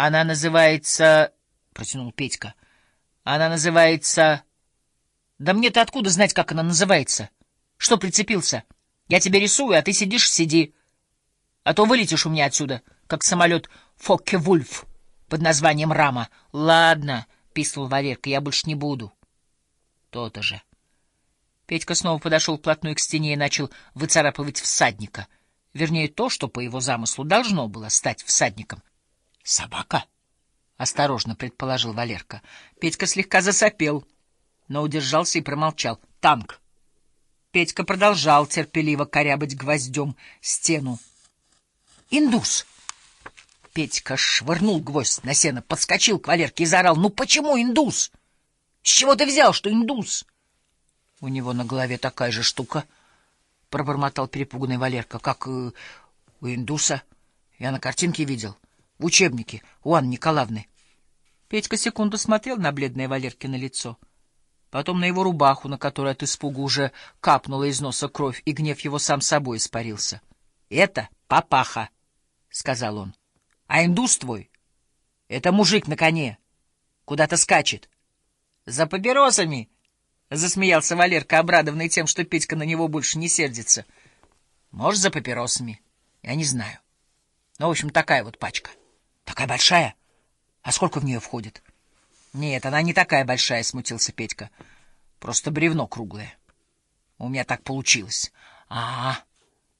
Она называется... — протянул Петька. — Она называется... Да мне-то откуда знать, как она называется? Что прицепился? Я тебе рисую, а ты сидишь, сиди. А то вылетишь у меня отсюда, как самолет Фокке-Вульф под названием Рама. Ладно, — писал Валерка, — я больше не буду. То-то же. Петька снова подошел вплотную к стене и начал выцарапывать всадника. Вернее, то, что по его замыслу должно было стать всадником. — Собака? — осторожно предположил Валерка. Петька слегка засопел — но удержался и промолчал. «Танк!» Петька продолжал терпеливо корябать гвоздем стену. «Индус!» Петька швырнул гвоздь на сено, подскочил к Валерке и заорал. «Ну почему индус? С чего ты взял, что индус?» «У него на голове такая же штука», — пробормотал перепуганный Валерка, — «как э, у индуса. Я на картинке видел, в учебнике у Анны Николаевны». Петька секунду смотрел на бледное Валеркино лицо — потом на его рубаху, на которой от испуга уже капнула из носа кровь, и гнев его сам собой испарился. — Это папаха, — сказал он. — А индус твой? Это мужик на коне. Куда-то скачет. — За папиросами! — засмеялся Валерка, обрадованный тем, что Петька на него больше не сердится. — Может, за папиросами. Я не знаю. Ну, в общем, такая вот пачка. — Такая большая? А сколько в нее входит? — нет, она не такая большая, смутился Петька. Просто бревно круглое. У меня так получилось. А, -а, -а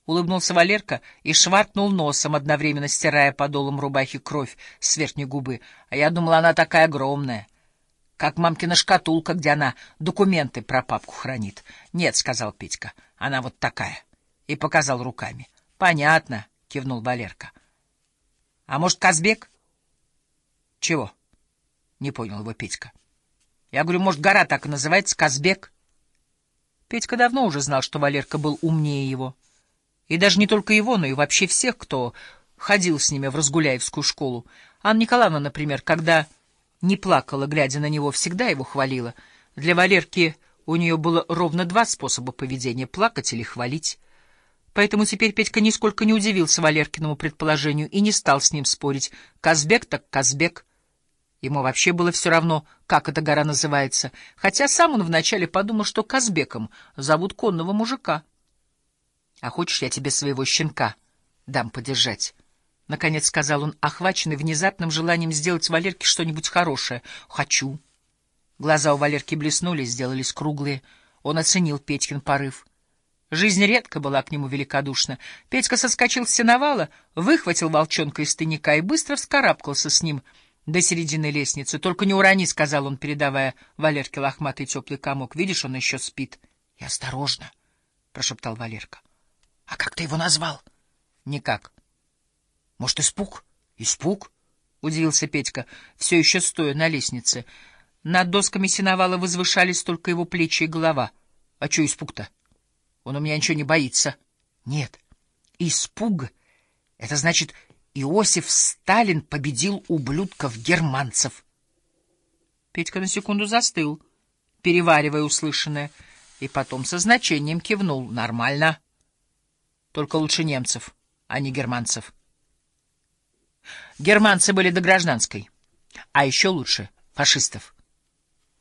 улыбнулся Валерка и шваркнул носом, одновременно стирая подолом рубахи кровь с верхней губы. А я думала, она такая огромная. Как мамкина шкатулка, где она документы про папку хранит. Нет, сказал Петька. Она вот такая. И показал руками. Понятно, кивнул Валерка. А может, Казбек? Чего? — не понял его Петька. — Я говорю, может, гора так и называется, Казбек? Петька давно уже знал, что Валерка был умнее его. И даже не только его, но и вообще всех, кто ходил с ними в Разгуляевскую школу. Анна Николаевна, например, когда не плакала, глядя на него, всегда его хвалила. Для Валерки у нее было ровно два способа поведения — плакать или хвалить. Поэтому теперь Петька нисколько не удивился Валеркиному предположению и не стал с ним спорить. Казбек так Казбек. Ему вообще было все равно, как эта гора называется, хотя сам он вначале подумал, что Казбеком зовут конного мужика. — А хочешь, я тебе своего щенка дам подержать? — наконец сказал он, охваченный внезапным желанием сделать Валерке что-нибудь хорошее. — Хочу. Глаза у Валерки блеснули, сделались круглые. Он оценил Петькин порыв. Жизнь редко была к нему великодушна. Петька соскочил с сеновала, выхватил волчонка из тайника и быстро вскарабкался с ним — до середины лестницы. Только не урони, — сказал он, передавая Валерке лохматый теплый комок. Видишь, он еще спит. — И осторожно, — прошептал Валерка. — А как ты его назвал? — Никак. — Может, испуг? — Испуг? — удивился Петька, все еще стоя на лестнице. Над досками сеновала возвышались только его плечи и голова. — А что испуг-то? Он у меня ничего не боится. — Нет, испуг — это значит Иосиф Сталин победил ублюдков-германцев. Петька на секунду застыл, переваривая услышанное, и потом со значением кивнул. Нормально. Только лучше немцев, а не германцев. Германцы были до гражданской, а еще лучше фашистов.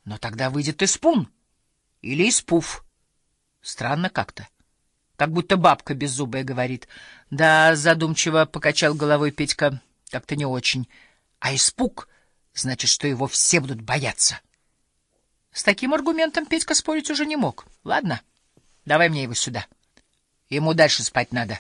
Но тогда выйдет испун или испуф. Странно как-то как будто бабка беззубая говорит. Да, задумчиво покачал головой Петька, как-то не очень. А испуг значит, что его все будут бояться. С таким аргументом Петька спорить уже не мог. Ладно, давай мне его сюда. Ему дальше спать надо.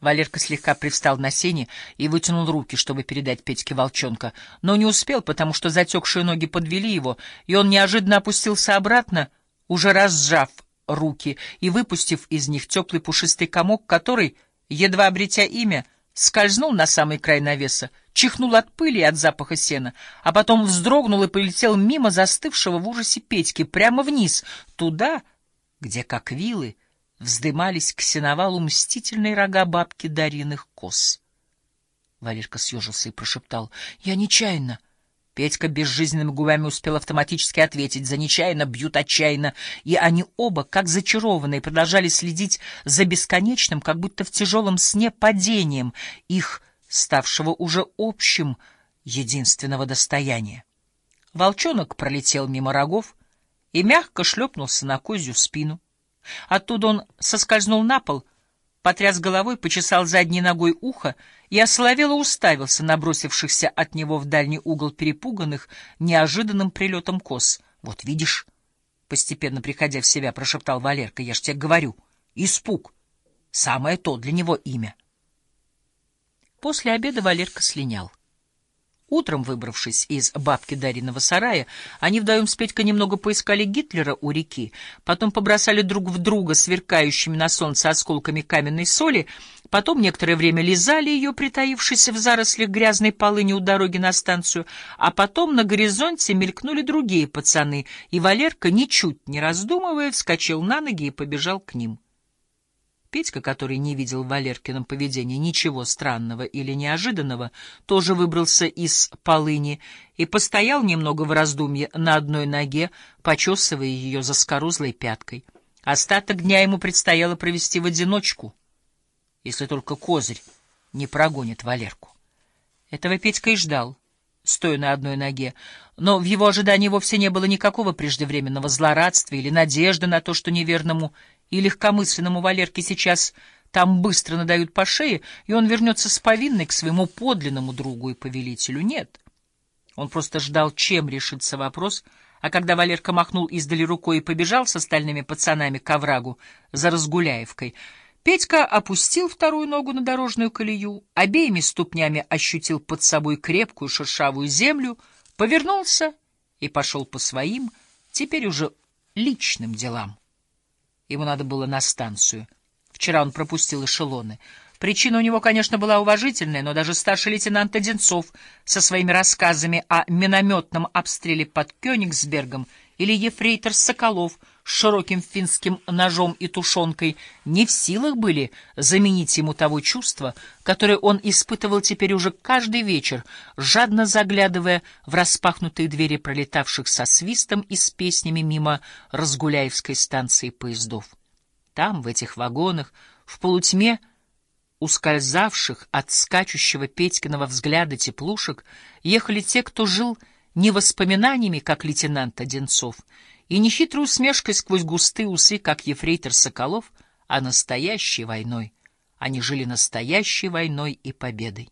Валерка слегка привстал на сене и вытянул руки, чтобы передать Петьке волчонка, но не успел, потому что затекшие ноги подвели его, и он неожиданно опустился обратно, уже разжав руки и, выпустив из них теплый пушистый комок, который, едва обретя имя, скользнул на самый край навеса, чихнул от пыли и от запаха сена, а потом вздрогнул и полетел мимо застывшего в ужасе Петьки прямо вниз, туда, где, как вилы, вздымались к сеновалу мстительные рога бабки Дариных коз. Валерка съежился и прошептал. — Я нечаянно. Петька безжизненными губами успел автоматически ответить. За нечаянно бьют отчаянно. И они оба, как зачарованные, продолжали следить за бесконечным, как будто в тяжелом сне, падением их, ставшего уже общим, единственного достояния. Волчонок пролетел мимо рогов и мягко шлепнулся на козью спину. Оттуда он соскользнул на пол, потряс головой, почесал задней ногой ухо и ословело уставился на бросившихся от него в дальний угол перепуганных неожиданным прилетом коз. — Вот видишь, — постепенно приходя в себя, прошептал Валерка, — я ж тебе говорю, испуг. Самое то для него имя. После обеда Валерка слинял. Утром, выбравшись из бабки Дариного сарая, они вдвоем с Петькой немного поискали Гитлера у реки, потом побросали друг в друга сверкающими на солнце осколками каменной соли, потом некоторое время лизали ее, притаившись в зарослях грязной полыни у дороги на станцию, а потом на горизонте мелькнули другие пацаны, и Валерка, ничуть не раздумывая, вскочил на ноги и побежал к ним. Петька, который не видел в Валеркином поведении ничего странного или неожиданного, тоже выбрался из полыни и постоял немного в раздумье на одной ноге, почесывая ее за скорузлой пяткой. Остаток дня ему предстояло провести в одиночку, если только козырь не прогонит Валерку. Этого Петька и ждал, стоя на одной ноге, но в его ожидании вовсе не было никакого преждевременного злорадства или надежды на то, что неверному и легкомысленному Валерке сейчас там быстро надают по шее, и он вернется с повинной к своему подлинному другу и повелителю. Нет. Он просто ждал, чем решится вопрос, а когда Валерка махнул издали рукой и побежал с остальными пацанами к оврагу за Разгуляевкой, Петька опустил вторую ногу на дорожную колею, обеими ступнями ощутил под собой крепкую шершавую землю, повернулся и пошел по своим, теперь уже личным делам. Ему надо было на станцию. Вчера он пропустил эшелоны. Причина у него, конечно, была уважительная, но даже старший лейтенант Одинцов со своими рассказами о минометном обстреле под Кёнигсбергом или ефрейтор Соколов с широким финским ножом и тушенкой не в силах были заменить ему того чувства, которое он испытывал теперь уже каждый вечер, жадно заглядывая в распахнутые двери пролетавших со свистом и с песнями мимо Разгуляевской станции поездов. Там, в этих вагонах, в полутьме, ускользавших от скачущего Петькиного взгляда теплушек, ехали те, кто жил не воспоминаниями, как лейтенант Одинцов, и не хитрой усмешкой сквозь густые усы, как ефрейтор Соколов, а настоящей войной. Они жили настоящей войной и победой.